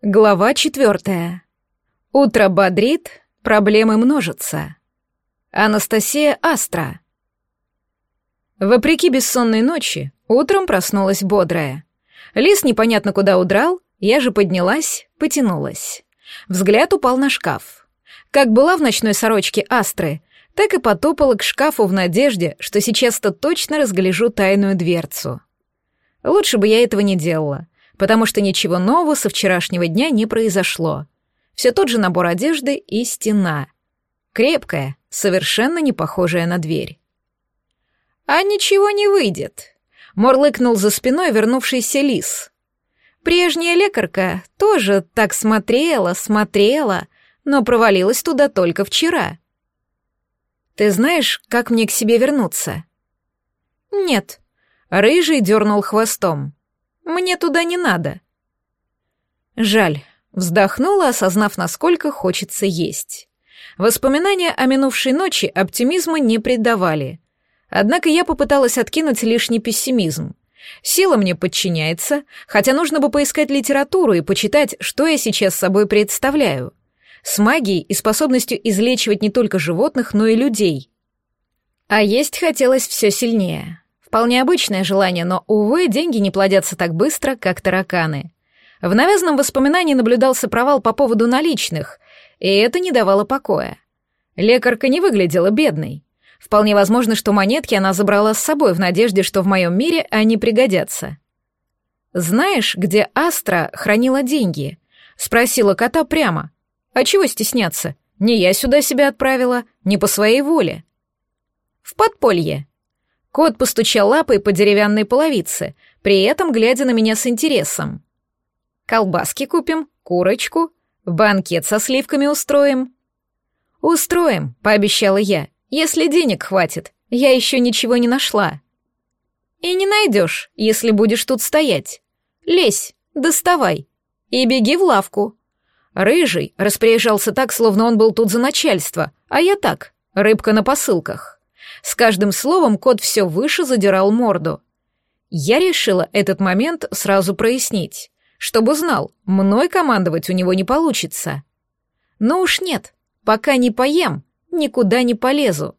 Глава четвертая. Утро бодрит, проблемы множатся. Анастасия Астра. Вопреки бессонной ночи, утром проснулась бодрая. Лис непонятно куда удрал, я же поднялась, потянулась. Взгляд упал на шкаф. Как была в ночной сорочке Астры, так и потопала к шкафу в надежде, что сейчас-то точно разгляжу тайную дверцу. Лучше бы я этого не делала — потому что ничего нового со вчерашнего дня не произошло. Все тот же набор одежды и стена. Крепкая, совершенно не похожая на дверь. «А ничего не выйдет», — морлыкнул за спиной вернувшийся лис. «Прежняя лекарка тоже так смотрела, смотрела, но провалилась туда только вчера». «Ты знаешь, как мне к себе вернуться?» «Нет», — рыжий дернул хвостом. Мне туда не надо». Жаль, вздохнула, осознав, насколько хочется есть. Воспоминания о минувшей ночи оптимизма не придавали. Однако я попыталась откинуть лишний пессимизм. Сила мне подчиняется, хотя нужно бы поискать литературу и почитать, что я сейчас собой представляю. С магией и способностью излечивать не только животных, но и людей. А есть хотелось все сильнее. Вполне обычное желание, но, увы, деньги не плодятся так быстро, как тараканы. В навязанном воспоминании наблюдался провал по поводу наличных, и это не давало покоя. Лекарка не выглядела бедной. Вполне возможно, что монетки она забрала с собой в надежде, что в моем мире они пригодятся. «Знаешь, где Астра хранила деньги?» — спросила кота прямо. «А чего стесняться? Не я сюда себя отправила, не по своей воле». «В подполье», Кот постучал лапой по деревянной половице, при этом глядя на меня с интересом. «Колбаски купим, курочку, банкет со сливками устроим». «Устроим», — пообещала я, — «если денег хватит, я еще ничего не нашла». «И не найдешь, если будешь тут стоять. Лезь, доставай и беги в лавку». Рыжий распоряжался так, словно он был тут за начальство, а я так, рыбка на посылках. С каждым словом кот все выше задирал морду. Я решила этот момент сразу прояснить, чтобы знал, мной командовать у него не получится. Но уж нет, пока не поем, никуда не полезу.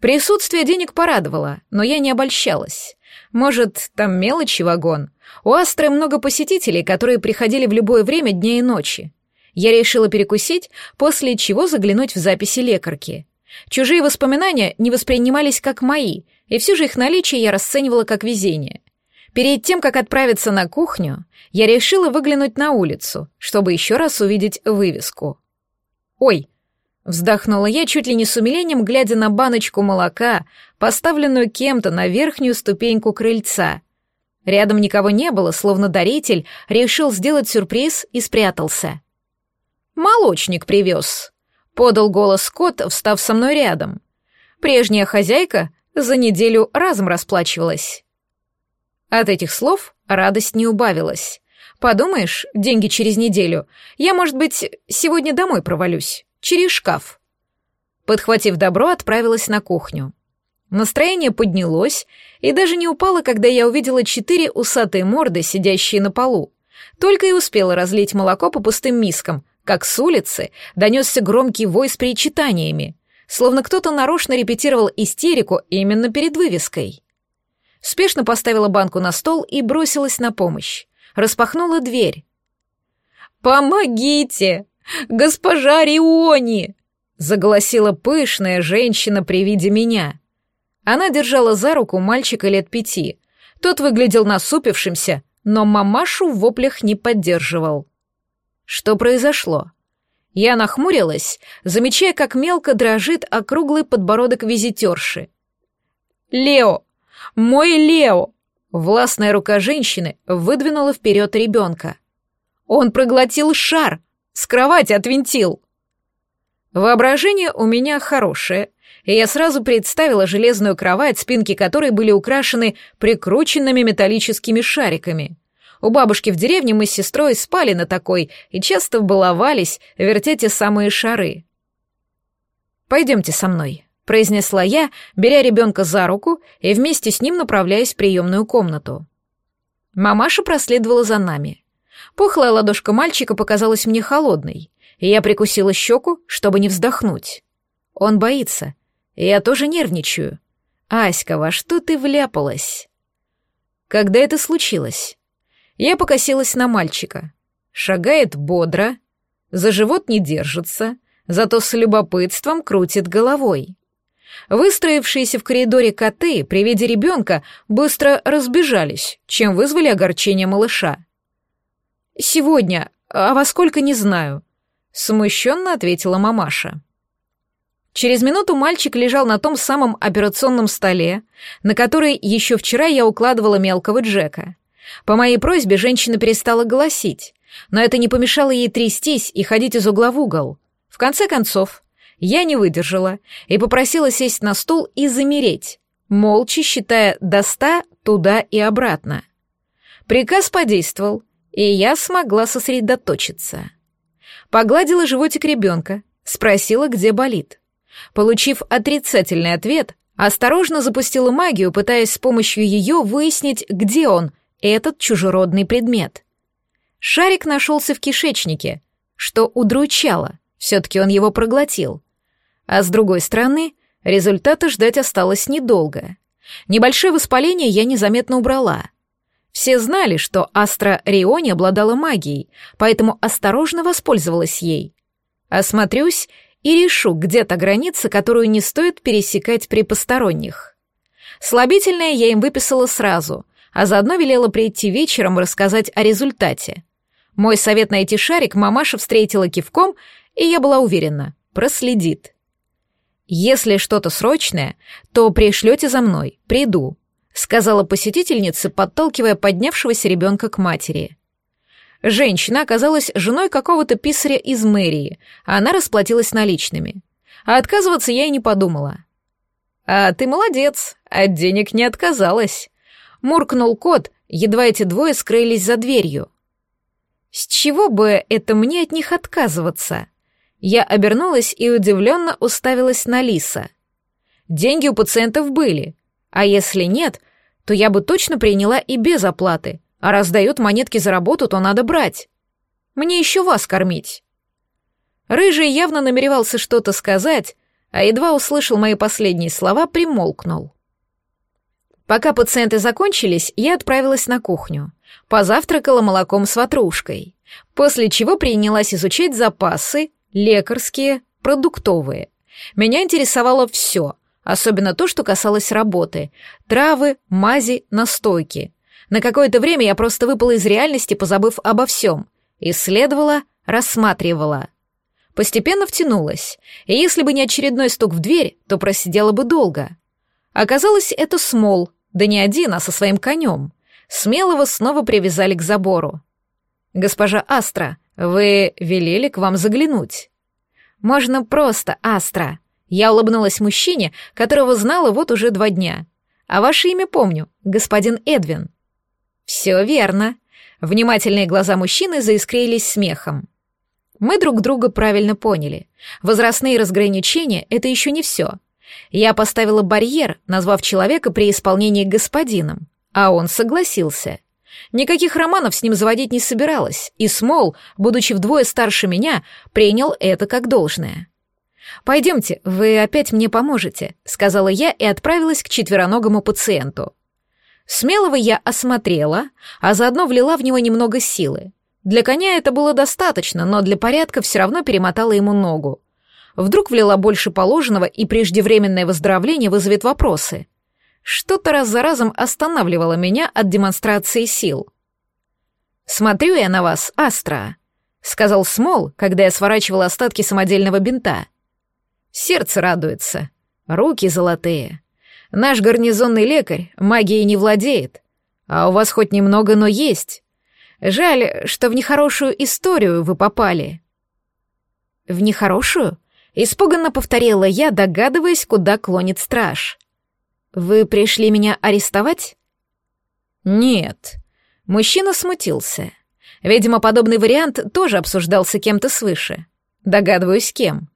Присутствие денег порадовало, но я не обольщалась. Может, там мелочи вагон. У Астры много посетителей, которые приходили в любое время дня и ночи. Я решила перекусить, после чего заглянуть в записи лекарки. Чужие воспоминания не воспринимались как мои, и все же их наличие я расценивала как везение. Перед тем, как отправиться на кухню, я решила выглянуть на улицу, чтобы еще раз увидеть вывеску. «Ой!» — вздохнула я чуть ли не с умилением, глядя на баночку молока, поставленную кем-то на верхнюю ступеньку крыльца. Рядом никого не было, словно даритель решил сделать сюрприз и спрятался. «Молочник привез», — подал голос Скотт, встав со мной рядом. Прежняя хозяйка за неделю разом расплачивалась. От этих слов радость не убавилась. Подумаешь, деньги через неделю. Я, может быть, сегодня домой провалюсь. Через шкаф. Подхватив добро, отправилась на кухню. Настроение поднялось и даже не упало, когда я увидела четыре усатые морды, сидящие на полу. Только и успела разлить молоко по пустым мискам, как с улицы донесся громкий вой с причитаниями, словно кто-то нарочно репетировал истерику именно перед вывеской. Спешно поставила банку на стол и бросилась на помощь. Распахнула дверь. «Помогите! Госпожа Риони!» — заголосила пышная женщина при виде меня. Она держала за руку мальчика лет пяти. Тот выглядел насупившимся, но мамашу в воплях не поддерживал. Что произошло? Я нахмурилась, замечая, как мелко дрожит округлый подбородок визитерши. «Лео! Мой Лео!» Властная рука женщины выдвинула вперед ребенка. «Он проглотил шар! С кровати отвинтил!» Воображение у меня хорошее, и я сразу представила железную кровать, спинки которой были украшены прикрученными металлическими шариками — у бабушки в деревне мы с сестрой спали на такой и часто баловались вертеть самые шары. «Пойдемте со мной», — произнесла я, беря ребенка за руку и вместе с ним направляясь в приемную комнату. Мамаша проследовала за нами. Пухлая ладошка мальчика показалась мне холодной, и я прикусила щеку, чтобы не вздохнуть. Он боится. Я тоже нервничаю. «Аська, во что ты вляпалась?» «Когда это случилось?» Я покосилась на мальчика. Шагает бодро, за живот не держится, зато с любопытством крутит головой. Выстроившиеся в коридоре коты при виде ребенка быстро разбежались, чем вызвали огорчение малыша. «Сегодня, а во сколько не знаю», — смущенно ответила мамаша. Через минуту мальчик лежал на том самом операционном столе, на который еще вчера я укладывала мелкого Джека. По моей просьбе женщина перестала голосить, но это не помешало ей трястись и ходить из угла в угол. В конце концов, я не выдержала и попросила сесть на стул и замереть, молча считая до ста туда и обратно. Приказ подействовал, и я смогла сосредоточиться. Погладила животик ребенка, спросила, где болит. Получив отрицательный ответ, осторожно запустила магию, пытаясь с помощью ее выяснить, где он — этот чужеродный предмет. Шарик нашелся в кишечнике, что удручало, все-таки он его проглотил. А с другой стороны, результата ждать осталось недолго. Небольшое воспаление я незаметно убрала. Все знали, что Астра Риони обладала магией, поэтому осторожно воспользовалась ей. Осмотрюсь и решу, где та граница, которую не стоит пересекать при посторонних. Слабительное я им выписала сразу — а заодно велела прийти вечером и рассказать о результате. Мой совет найти шарик мамаша встретила кивком, и я была уверена, проследит. «Если что-то срочное, то пришлете за мной, приду», сказала посетительница, подталкивая поднявшегося ребенка к матери. Женщина оказалась женой какого-то писаря из мэрии, а она расплатилась наличными. А отказываться я и не подумала. «А ты молодец, от денег не отказалась», Муркнул кот, едва эти двое скрылись за дверью. С чего бы это мне от них отказываться? Я обернулась и удивленно уставилась на Лиса. Деньги у пациентов были, а если нет, то я бы точно приняла и без оплаты, а раз дают монетки за работу, то надо брать. Мне еще вас кормить. Рыжий явно намеревался что-то сказать, а едва услышал мои последние слова, примолкнул. Пока пациенты закончились, я отправилась на кухню. Позавтракала молоком с ватрушкой. После чего принялась изучать запасы, лекарские, продуктовые. Меня интересовало все, особенно то, что касалось работы. Травы, мази, настойки. На какое-то время я просто выпала из реальности, позабыв обо всем. Исследовала, рассматривала. Постепенно втянулась, и если бы не очередной стук в дверь, то просидела бы долго — Оказалось, это Смол, да не один, а со своим конем. Смелого снова привязали к забору. «Госпожа Астра, вы велели к вам заглянуть?» «Можно просто, Астра». Я улыбнулась мужчине, которого знала вот уже два дня. «А ваше имя помню, господин Эдвин». «Все верно». Внимательные глаза мужчины заискрились смехом. Мы друг друга правильно поняли. Возрастные разграничения — это еще не все. Я поставила барьер, назвав человека при исполнении господином, а он согласился. Никаких романов с ним заводить не собиралась, и Смол, будучи вдвое старше меня, принял это как должное. «Пойдемте, вы опять мне поможете», — сказала я и отправилась к четвероногому пациенту. Смелого я осмотрела, а заодно влила в него немного силы. Для коня это было достаточно, но для порядка все равно перемотала ему ногу. Вдруг влила больше положенного, и преждевременное выздоровление вызовет вопросы. Что-то раз за разом останавливало меня от демонстрации сил. «Смотрю я на вас, Астра», — сказал Смол, когда я сворачивал остатки самодельного бинта. «Сердце радуется. Руки золотые. Наш гарнизонный лекарь магией не владеет. А у вас хоть немного, но есть. Жаль, что в нехорошую историю вы попали». «В нехорошую?» Испуганно повторила я, догадываясь, куда клонит страж. «Вы пришли меня арестовать?» «Нет». Мужчина смутился. Видимо, подобный вариант тоже обсуждался кем-то свыше. Догадываюсь, кем.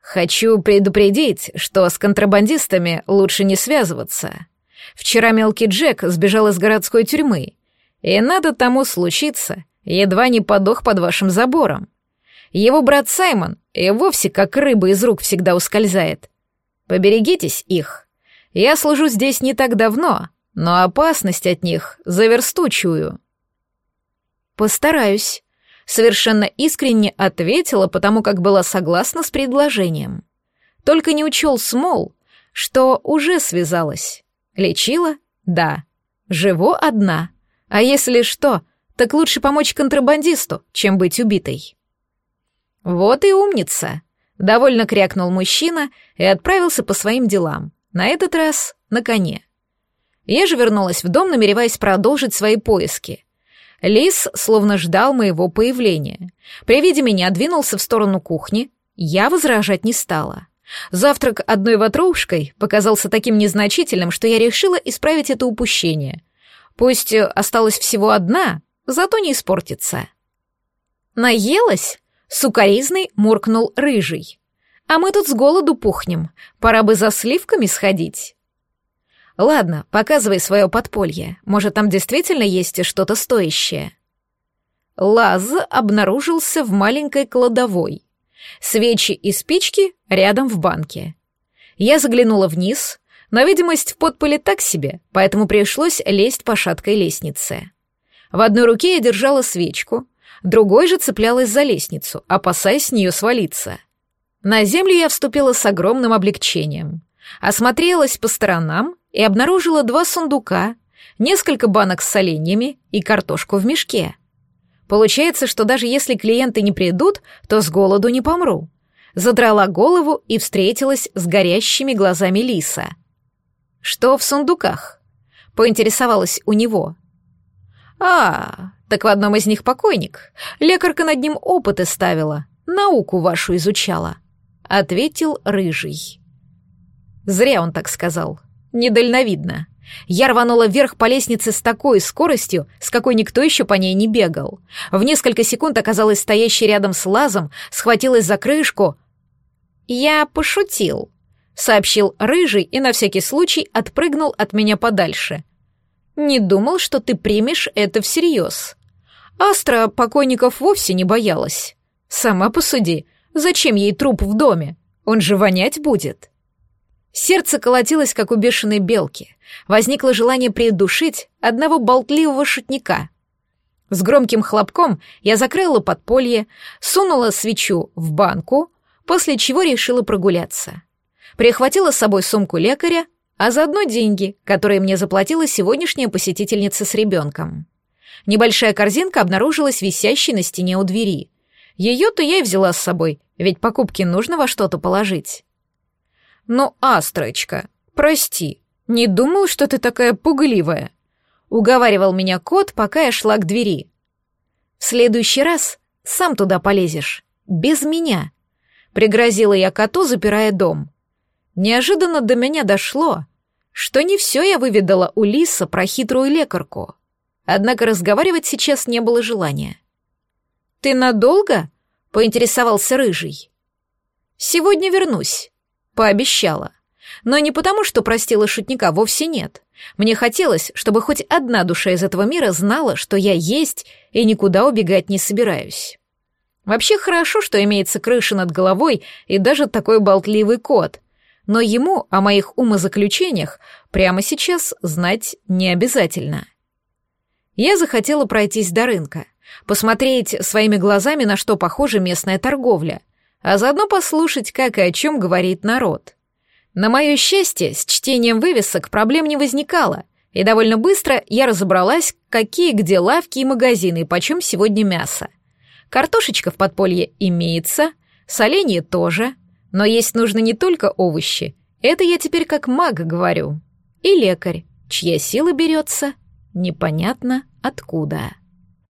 «Хочу предупредить, что с контрабандистами лучше не связываться. Вчера мелкий Джек сбежал из городской тюрьмы, и надо тому случиться, едва не подох под вашим забором. Его брат Саймон и вовсе как рыба из рук всегда ускользает. Поберегитесь их. Я служу здесь не так давно, но опасность от них заверстучую. Постараюсь. Совершенно искренне ответила, потому как была согласна с предложением. Только не учел Смол, что уже связалась. Лечила? Да. Живо одна. А если что, так лучше помочь контрабандисту, чем быть убитой. «Вот и умница!» — довольно крякнул мужчина и отправился по своим делам, на этот раз на коне. Я же вернулась в дом, намереваясь продолжить свои поиски. Лис словно ждал моего появления. При виде меня двинулся в сторону кухни, я возражать не стала. Завтрак одной ватрушкой показался таким незначительным, что я решила исправить это упущение. Пусть осталась всего одна, зато не испортится. «Наелась?» Сукаризный муркнул рыжий. «А мы тут с голоду пухнем. Пора бы за сливками сходить». «Ладно, показывай свое подполье. Может, там действительно есть что-то стоящее». Лаз обнаружился в маленькой кладовой. Свечи и спички рядом в банке. Я заглянула вниз, но видимость в подполе так себе, поэтому пришлось лезть по шаткой лестнице. В одной руке я держала свечку, Другой же цеплялась за лестницу, опасаясь с нее свалиться. На землю я вступила с огромным облегчением. Осмотрелась по сторонам и обнаружила два сундука, несколько банок с соленьями и картошку в мешке. Получается, что даже если клиенты не придут, то с голоду не помру. Задрала голову и встретилась с горящими глазами лиса. «Что в сундуках?» — поинтересовалась у него. «А, так в одном из них покойник. Лекарка над ним опыты ставила, науку вашу изучала», — ответил Рыжий. Зря он так сказал. Недальновидно. Я рванула вверх по лестнице с такой скоростью, с какой никто еще по ней не бегал. В несколько секунд оказалась стоящей рядом с лазом, схватилась за крышку. «Я пошутил», — сообщил Рыжий и на всякий случай отпрыгнул от меня подальше. «Не думал, что ты примешь это всерьез». Астра покойников вовсе не боялась. Сама посуди, зачем ей труп в доме? Он же вонять будет. Сердце колотилось, как у бешеной белки. Возникло желание придушить одного болтливого шутника. С громким хлопком я закрыла подполье, сунула свечу в банку, после чего решила прогуляться. Прихватила с собой сумку лекаря, а заодно деньги, которые мне заплатила сегодняшняя посетительница с ребенком. Небольшая корзинка обнаружилась висящей на стене у двери. Ее-то я и взяла с собой, ведь покупки нужно во что-то положить. «Ну, Астрочка, прости, не думал, что ты такая пугливая», — уговаривал меня кот, пока я шла к двери. «В следующий раз сам туда полезешь, без меня», — пригрозила я коту, запирая дом. Неожиданно до меня дошло, что не все я выведала у Лиса про хитрую лекарку. Однако разговаривать сейчас не было желания. «Ты надолго?» — поинтересовался Рыжий. «Сегодня вернусь», — пообещала. Но не потому, что простила шутника, вовсе нет. Мне хотелось, чтобы хоть одна душа из этого мира знала, что я есть и никуда убегать не собираюсь. Вообще хорошо, что имеется крыша над головой и даже такой болтливый кот. Но ему о моих умозаключениях прямо сейчас знать не обязательно. Я захотела пройтись до рынка, посмотреть своими глазами, на что похожа местная торговля, а заодно послушать, как и о чем говорит народ. На мое счастье, с чтением вывесок проблем не возникало, и довольно быстро я разобралась, какие где лавки и магазины, и почем сегодня мясо. Картошечка в подполье имеется, соленье тоже, но есть нужно не только овощи, это я теперь как маг говорю, и лекарь, чья сила берется — непонятно откуда.